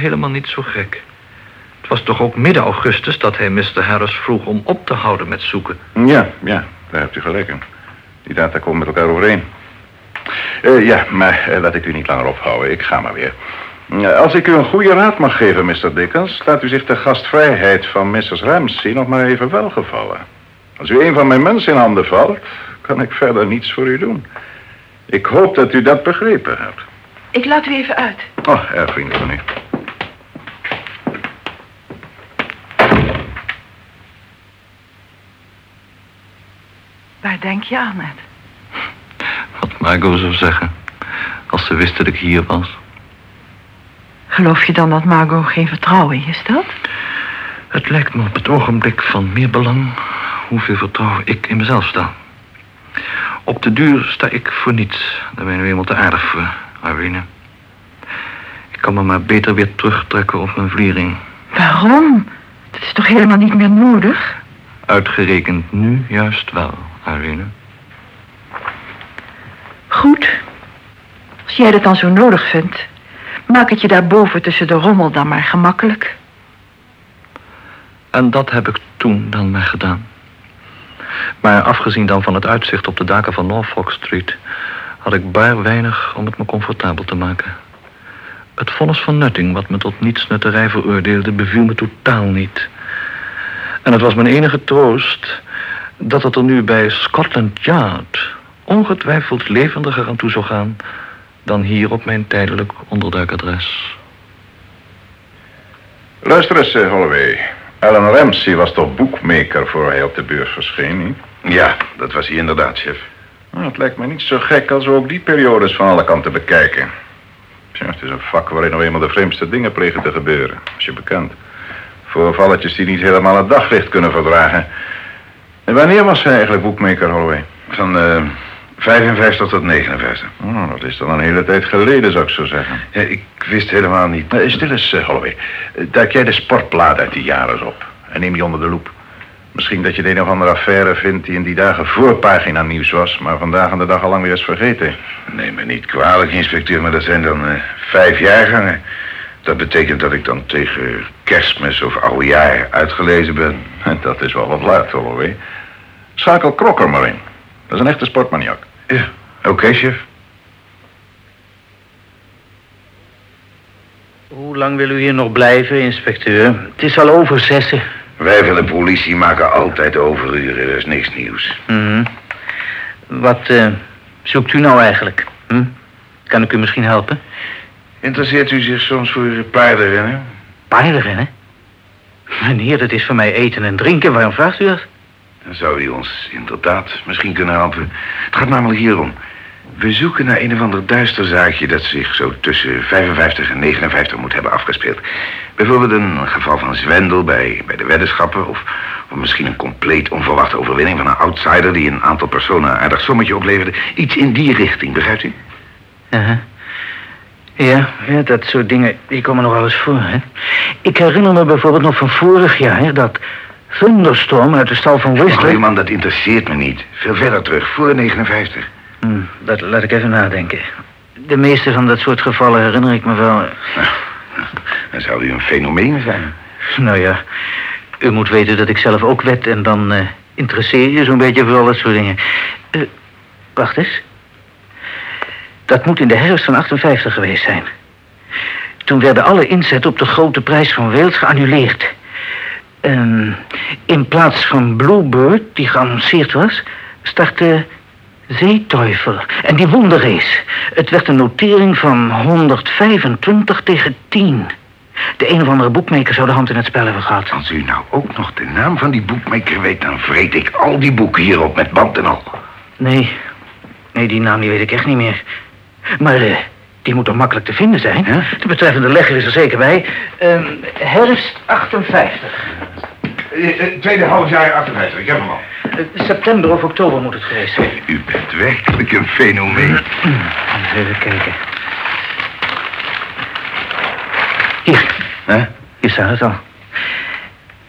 helemaal niet zo gek. Het was toch ook midden augustus dat hij Mr. Harris vroeg om op te houden met zoeken. Ja, ja, daar hebt u gelijk in. Die data komen met elkaar overeen. Eh, ja, maar eh, laat ik u niet langer ophouden. Ik ga maar weer. Als ik u een goede raad mag geven, Mr. Dickens... laat u zich de gastvrijheid van Mrs. Ramsey nog maar even welgevallen. Als u een van mijn mensen in handen valt... kan ik verder niets voor u doen. Ik hoop dat u dat begrepen hebt. Ik laat u even uit. Oh, erg vriendelijk van u. Waar denk je aan, Ed? Wat Margot zou zeggen. Als ze wist dat ik hier was. Geloof je dan dat Margot geen vertrouwen in je stelt? Het lijkt me op het ogenblik van meer belang hoeveel vertrouwen ik in mezelf sta. Op de duur sta ik voor niets. Daar ben je nu eenmaal te aardig voor, Irene. Ik kan me maar beter weer terugtrekken op mijn vliering. Waarom? Dat is toch helemaal niet meer nodig? Uitgerekend nu juist wel, Irene. Goed. Als jij dat dan zo nodig vindt, maak het je daarboven tussen de rommel dan maar gemakkelijk. En dat heb ik toen dan maar gedaan. Maar afgezien dan van het uitzicht op de daken van Norfolk Street... had ik bar weinig om het me comfortabel te maken. Het vonnis van Nutting, wat me tot nietsnutterij veroordeelde... beviel me totaal niet. En het was mijn enige troost... dat het er nu bij Scotland Yard... ongetwijfeld levendiger aan toe zou gaan... dan hier op mijn tijdelijk onderduikadres. Luister eens, eh, Holloway. Alan Ramsey was toch boekmaker voor hij op de beurs verscheen, niet? Ja, dat was hij inderdaad, chef. Nou, het lijkt me niet zo gek als we ook die periodes van alle kanten bekijken. Tja, het is een vak waarin nou eenmaal de vreemdste dingen plegen te gebeuren, als je bekend. Voorvalletjes die niet helemaal het daglicht kunnen verdragen. En wanneer was hij eigenlijk boekmaker, Holloway? Van eh 55 tot 59. Oh, dat is dan een hele tijd geleden, zou ik zo zeggen. Ja, ik wist helemaal niet. Eh, stil eens, eh, Holloway. Eh, Duik jij de sportbladen uit die jaren eens op. En neem die onder de loep. Misschien dat je de een of andere affaire vindt die in die dagen voorpagina nieuws was... maar vandaag aan de dag al lang weer is vergeten. Neem me niet kwalijk, inspecteur, maar dat zijn dan eh, vijf jaargangen. Dat betekent dat ik dan tegen kerstmis of oudejaar uitgelezen ben. Dat is wel wat laat, Holloway. Schakel Krokker maar in. Dat is een echte sportmaniak. Ja, oké, chef. Hoe lang wil u hier nog blijven, inspecteur? Het is al over zessen. Wij van de politie maken altijd overuren, dat is niks nieuws. Mhm. Wat eh, zoekt u nou eigenlijk? Hm? Kan ik u misschien helpen? Interesseert u zich soms voor paardenrennen? Paardenrennen? Meneer, dat is voor mij eten en drinken. Waarom vraagt u dat? Dan zou u ons inderdaad misschien kunnen helpen. Het gaat namelijk hierom. We zoeken naar een of ander duister zaakje dat zich zo tussen 55 en 59 moet hebben afgespeeld. Bijvoorbeeld een geval van zwendel bij, bij de weddenschappen... Of, of misschien een compleet onverwachte overwinning van een outsider... die een aantal personen een aardig sommetje opleverde. Iets in die richting, begrijpt u? Uh-huh. Ja, ja, dat soort dingen, die komen nog wel eens voor, hè. Ik herinner me bijvoorbeeld nog van vorig jaar... dat Thunderstorm uit de stal van Oh, Whistler... man, dat interesseert me niet. Veel verder terug, voor 59. Hm, dat laat ik even nadenken. De meeste van dat soort gevallen herinner ik me wel. Dan zou u een fenomeen zijn. Nou ja, u moet weten dat ik zelf ook wed en dan eh, interesseer je zo'n beetje voor al dat soort dingen. Eh, wacht eens. Dat moet in de herfst van 58 geweest zijn. Toen werden alle inzetten op de grote prijs van Wales geannuleerd. En in plaats van Bluebird, die geannonceerd was, startte Zeeteufel. En die won de race. Het werd een notering van 125 tegen 10. De een of andere boekmaker zou de hand in het spel hebben gehad. Als u nou ook nog de naam van die boekmaker weet... dan vreet ik al die boeken hierop met band en al. Nee, nee, die naam die weet ik echt niet meer. Maar eh, die moet toch makkelijk te vinden zijn? De betreffende legger is er zeker bij. Ehm, herfst 58. tweede halfjaar 58, ik heb hem al. Eh, september of oktober moet het geweest zijn. U bent werkelijk een fenomeen. Even kijken. Hier, Hè? hier staat het al.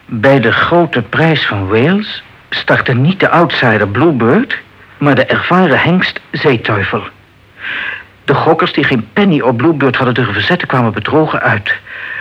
Bij de grote prijs van Wales startte niet de outsider Bluebird, maar de ervaren hengst Zeeteufel. De gokkers die geen penny op Bluebird hadden durven zetten kwamen bedrogen uit.